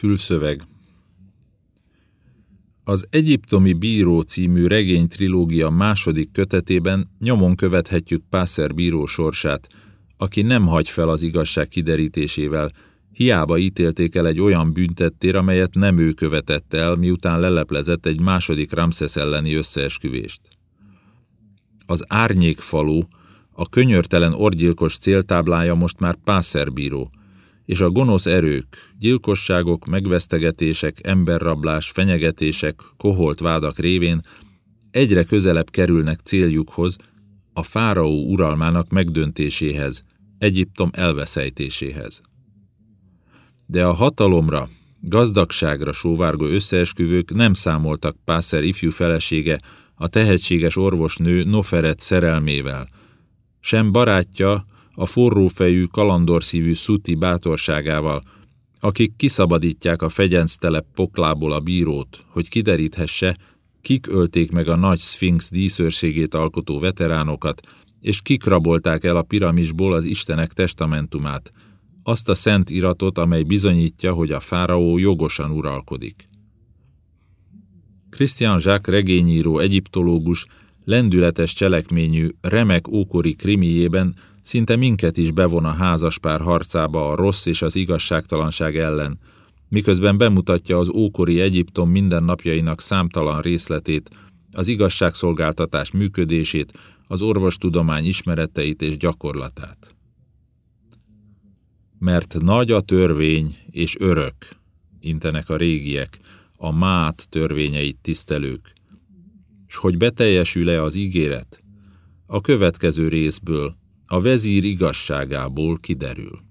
Fülszöveg Az Egyiptomi Bíró című regény trilógia második kötetében nyomon követhetjük Pászer bíró sorsát, aki nem hagy fel az igazság kiderítésével, hiába ítélték el egy olyan büntettér, amelyet nem ő követett el, miután leleplezett egy második Ramszesz elleni összeesküvést. Az árnyékfalu, a könyörtelen orgyilkos céltáblája most már Pászer bíró, és a gonosz erők, gyilkosságok, megvesztegetések, emberrablás, fenyegetések, koholt vádak révén egyre közelebb kerülnek céljukhoz, a fáraó uralmának megdöntéséhez, Egyiptom elveszejtéséhez. De a hatalomra, gazdagságra sóvárgó összeesküvők nem számoltak Pászer ifjú felesége, a tehetséges orvosnő Noferet szerelmével, sem barátja, a forrófejű, kalandorszívű Szuti bátorságával, akik kiszabadítják a fegyenctelep poklából a bírót, hogy kideríthesse, kik ölték meg a nagy szfinx díszőrségét alkotó veteránokat, és kik rabolták el a piramisból az Istenek testamentumát, azt a szent iratot, amely bizonyítja, hogy a fáraó jogosan uralkodik. Christian Jacques regényíró egyiptológus lendületes cselekményű, remek ókori krimiében Szinte minket is bevon a házaspár harcába a rossz és az igazságtalanság ellen, miközben bemutatja az ókori Egyiptom mindennapjainak számtalan részletét, az igazságszolgáltatás működését, az orvostudomány ismereteit és gyakorlatát. Mert nagy a törvény és örök, intenek a régiek, a mát törvényeit tisztelők. És hogy beteljesül-e az ígéret? A következő részből, a vezír igazságából kiderül.